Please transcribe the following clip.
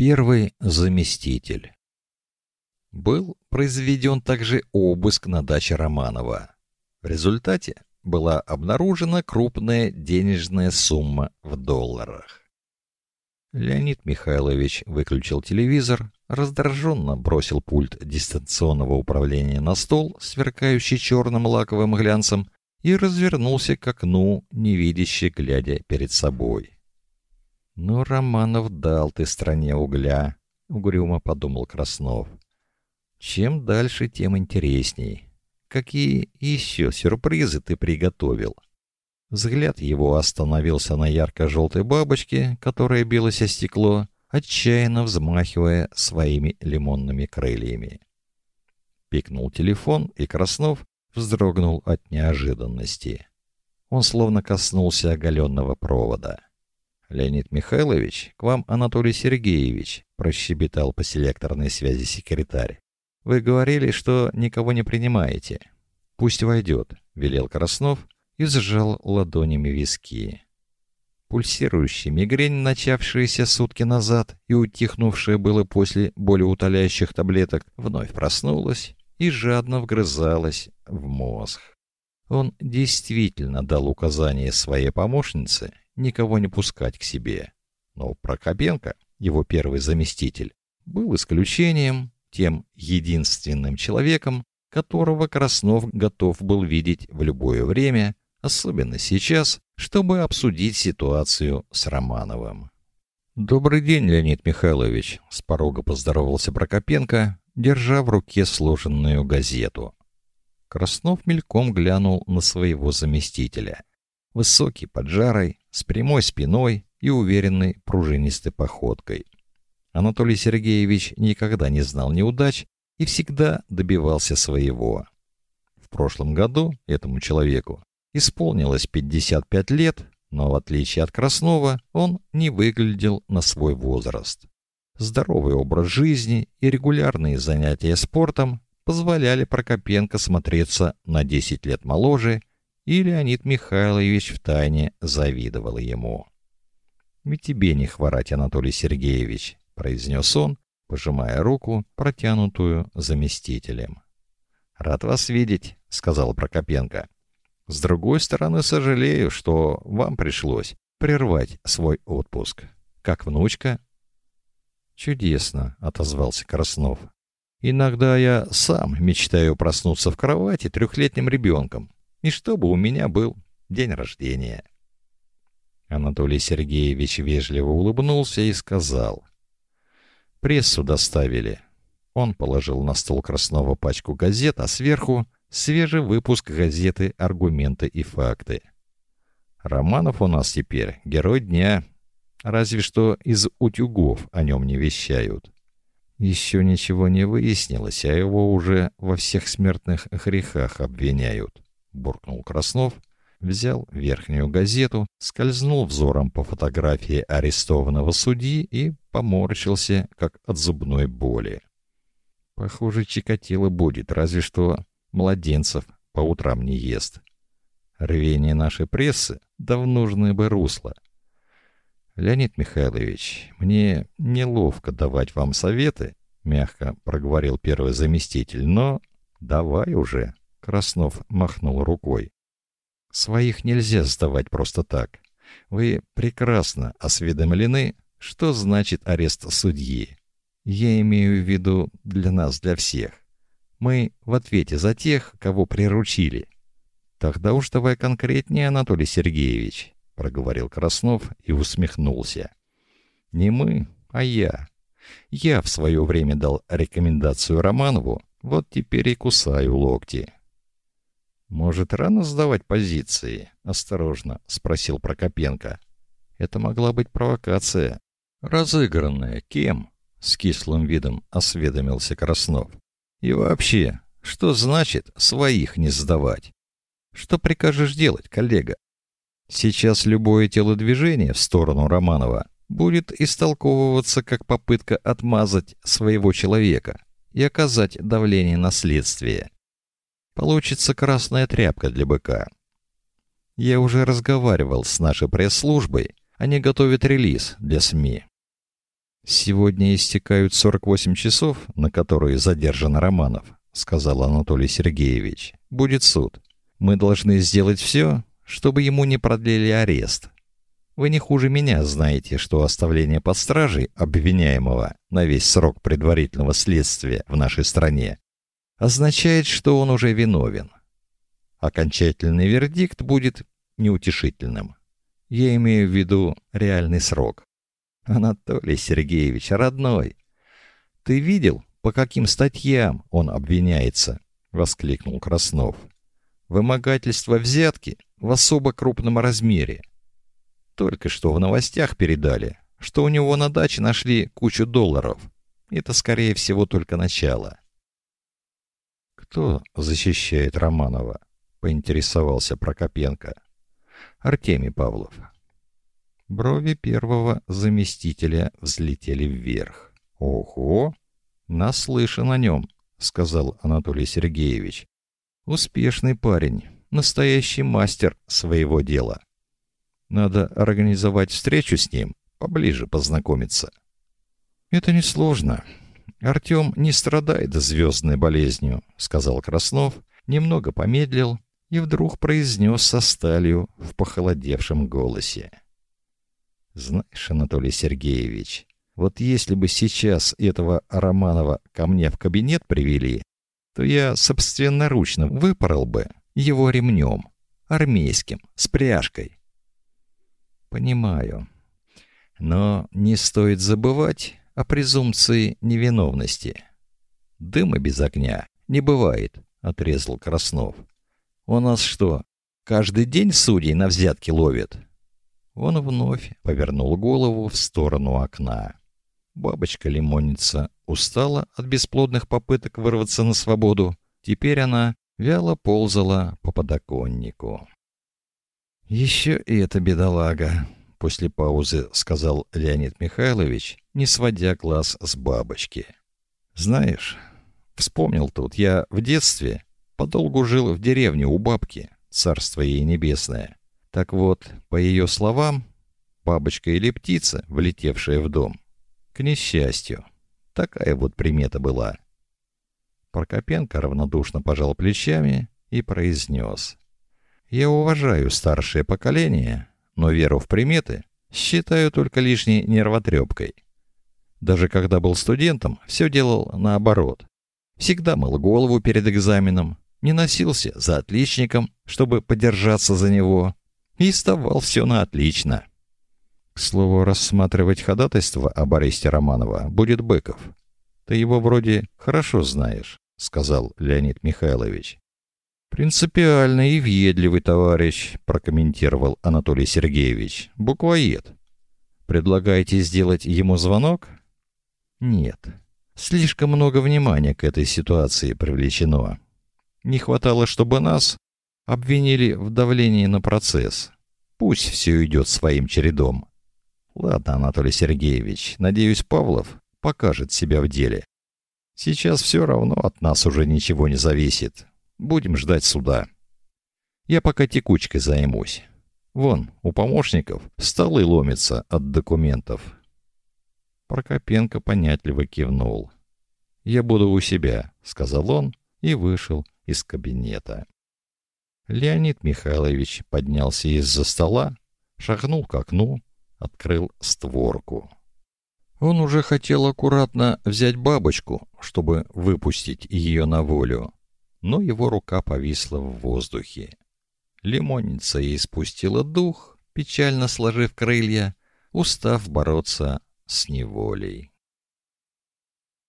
Первый заместитель. Был произведен также обыск на даче Романова. В результате была обнаружена крупная денежная сумма в долларах. Леонид Михайлович выключил телевизор, раздраженно бросил пульт дистанционного управления на стол, сверкающий черным лаковым глянцем, и развернулся к окну, невидяще глядя перед собой. «Ну, Романов дал ты стране угля», — угрюмо подумал Краснов. «Чем дальше, тем интересней. Какие еще сюрпризы ты приготовил?» Взгляд его остановился на ярко-желтой бабочке, которая билась о стекло, отчаянно взмахивая своими лимонными крыльями. Пикнул телефон, и Краснов вздрогнул от неожиданности. Он словно коснулся оголенного провода. Леонид Михайлович, к вам Анатолий Сергеевич, прощебетал по селекторной связи секретарь. Вы говорили, что никого не принимаете. Пусть войдет», — велел Краснов и сжал ладонями виски. Пульсирующая мигрень, начавшаяся сутки назад и утихнувшая было после болеутоляющих таблеток, вновь проснулась и жадно вгрызалась в мозг. Он действительно дал указание своей помощнице никого не пускать к себе. Но Прокопенко, его первый заместитель, был исключением, тем единственным человеком, которого Краснов готов был видеть в любое время, особенно сейчас, чтобы обсудить ситуацию с Романовым. Добрый день, Леонид Михайлович, с порога поздоровался Прокопенко, держа в руке сложенную газету. Краснов мельком глянул на своего заместителя. Высокий, поджарый, с прямой спиной и уверенной пружинистой походкой. Анатолий Сергеевич никогда не знал неудач и всегда добивался своего. В прошлом году этому человеку исполнилось 55 лет, но в отличие от Краснова, он не выглядел на свой возраст. Здоровый образ жизни и регулярные занятия спортом позволяли Прокопенко смотреться на 10 лет моложе и Леонид Михайлович втайне завидовал ему. «Ведь тебе не хворать, Анатолий Сергеевич», — произнес он, пожимая руку, протянутую заместителем. «Рад вас видеть», — сказал Прокопенко. «С другой стороны, сожалею, что вам пришлось прервать свой отпуск. Как внучка?» «Чудесно», — отозвался Краснов. «Иногда я сам мечтаю проснуться в кровати трехлетним ребенком и чтобы у меня был день рождения. Анатолий Сергеевич вежливо улыбнулся и сказал: "Прессу доставили". Он положил на стол Краснова пачку газет, а сверху свежий выпуск газеты Аргументы и факты. Романов у нас теперь герой дня, разве что из утюгов о нем не вещают. Еще ничего не выяснилось, а его уже во всех смертных грехах обвиняют буркнул Краснов, взял верхнюю газету, скользнул взором по фотографии арестованного судьи и поморщился, как от зубной боли. Похоже, Чикатило будет, разве что младенцев по утрам не ест. Рвение нашей прессы да в нужное бы русло. Леонид Михайлович, мне неловко давать вам советы, мягко проговорил первый заместитель, но давай уже. Краснов махнул рукой. Своих нельзя сдавать просто так. Вы прекрасно осведомлены, что значит арест судьи. Я имею в виду для нас, для всех. Мы в ответе за тех, кого приручили. Тогда уж давай конкретнее, Анатолий Сергеевич, проговорил Краснов и усмехнулся. Не мы, а я. Я в свое время дал рекомендацию Романову, вот теперь и кусаю локти. Может, рано сдавать позиции? осторожно спросил Прокопенко. Это могла быть провокация, разыгранная кем? с кислым видом осведомился Краснов. И вообще, что значит своих не сдавать? Что прикажешь делать, коллега? Сейчас любое телодвижение в сторону Романова будет истолковываться как попытка отмазать своего человека и оказать давление на следствие. Получится красная тряпка для быка. Я уже разговаривал с нашей пресс-службой, они готовят релиз для СМИ. Сегодня истекают 48 часов, на которые задержан Романов, сказал Анатолий Сергеевич. Будет суд. Мы должны сделать все, чтобы ему не продлили арест. Вы не хуже меня знаете, что оставление под стражей обвиняемого на весь срок предварительного следствия в нашей стране означает, что он уже виновен. Окончательный вердикт будет неутешительным. Я имею в виду реальный срок. Анатолий Сергеевич, родной, ты видел, по каким статьям он обвиняется? воскликнул Краснов. Вымогательство взятки в особо крупном размере. Только что в новостях передали, что у него на даче нашли кучу долларов. Это скорее всего только начало. Кто защищает Романова? поинтересовался Прокопенко. Артемий Павлов. Брови первого заместителя взлетели вверх. «Ого! Наслышан о нем», — сказал Анатолий Сергеевич. «Успешный парень, настоящий мастер своего дела. Надо организовать встречу с ним, поближе познакомиться». «Это несложно. Артем не страдает звездной болезнью», — сказал Краснов, немного помедлил и вдруг произнес со сталью в похолодевшем голосе. Знаешь, Анатолий Сергеевич, вот если бы сейчас этого Романова ко мне в кабинет привели, то я собственноручно выпорол бы его ремнем, армейским, с пряжкой. Понимаю. Но не стоит забывать о презумпции невиновности. Дыма без огня не бывает, отрезал Краснов. У нас что, каждый день судей на взятки ловят? Он вновь повернул голову в сторону окна. Бабочка-лимонница устала от бесплодных попыток вырваться на свободу. Теперь она вяло ползала по подоконнику. «Еще и эта бедолага», — после паузы сказал Леонид Михайлович, не сводя глаз с бабочки. «Знаешь, вспомнил тут, я в детстве подолгу жил в деревне у бабки, царство ей небесное. Так вот, по ее словам, бабочка или птица, влетевшая в дом, к несчастью. Такая вот примета была. Прокопенко равнодушно пожал плечами и произнес. «Я уважаю старшее поколение, но веру в приметы считаю только лишней нервотрепкой. Даже когда был студентом, все делал наоборот. Всегда мыл голову перед экзаменом, не носился за отличником, чтобы подержаться за него, и сдавал все на отлично. К слову, рассматривать ходатайство об аресте Романова будет Быков. Ты его вроде хорошо знаешь, сказал Леонид Михайлович. Принципиальный и въедливый товарищ, прокомментировал Анатолий Сергеевич. Буквоед. Предлагаете сделать ему звонок? Нет. Слишком много внимания к этой ситуации привлечено. Не хватало, чтобы нас обвинили в давлении на процесс. Пусть все идет своим чередом. Ладно, Анатолий Сергеевич, надеюсь, Павлов покажет себя в деле. Сейчас все равно от нас уже ничего не зависит. Будем ждать суда. Я пока текучкой займусь. Вон, у помощников столы ломятся от документов. Прокопенко понятливо кивнул. «Я буду у себя», — сказал он и вышел из кабинета. Леонид Михайлович поднялся из-за стола, шагнул к окну, открыл створку. Он уже хотел аккуратно взять бабочку, чтобы выпустить ее на волю, но его рука повисла в воздухе. Лимонница испустила дух, печально сложив крылья, устав бороться с неволей.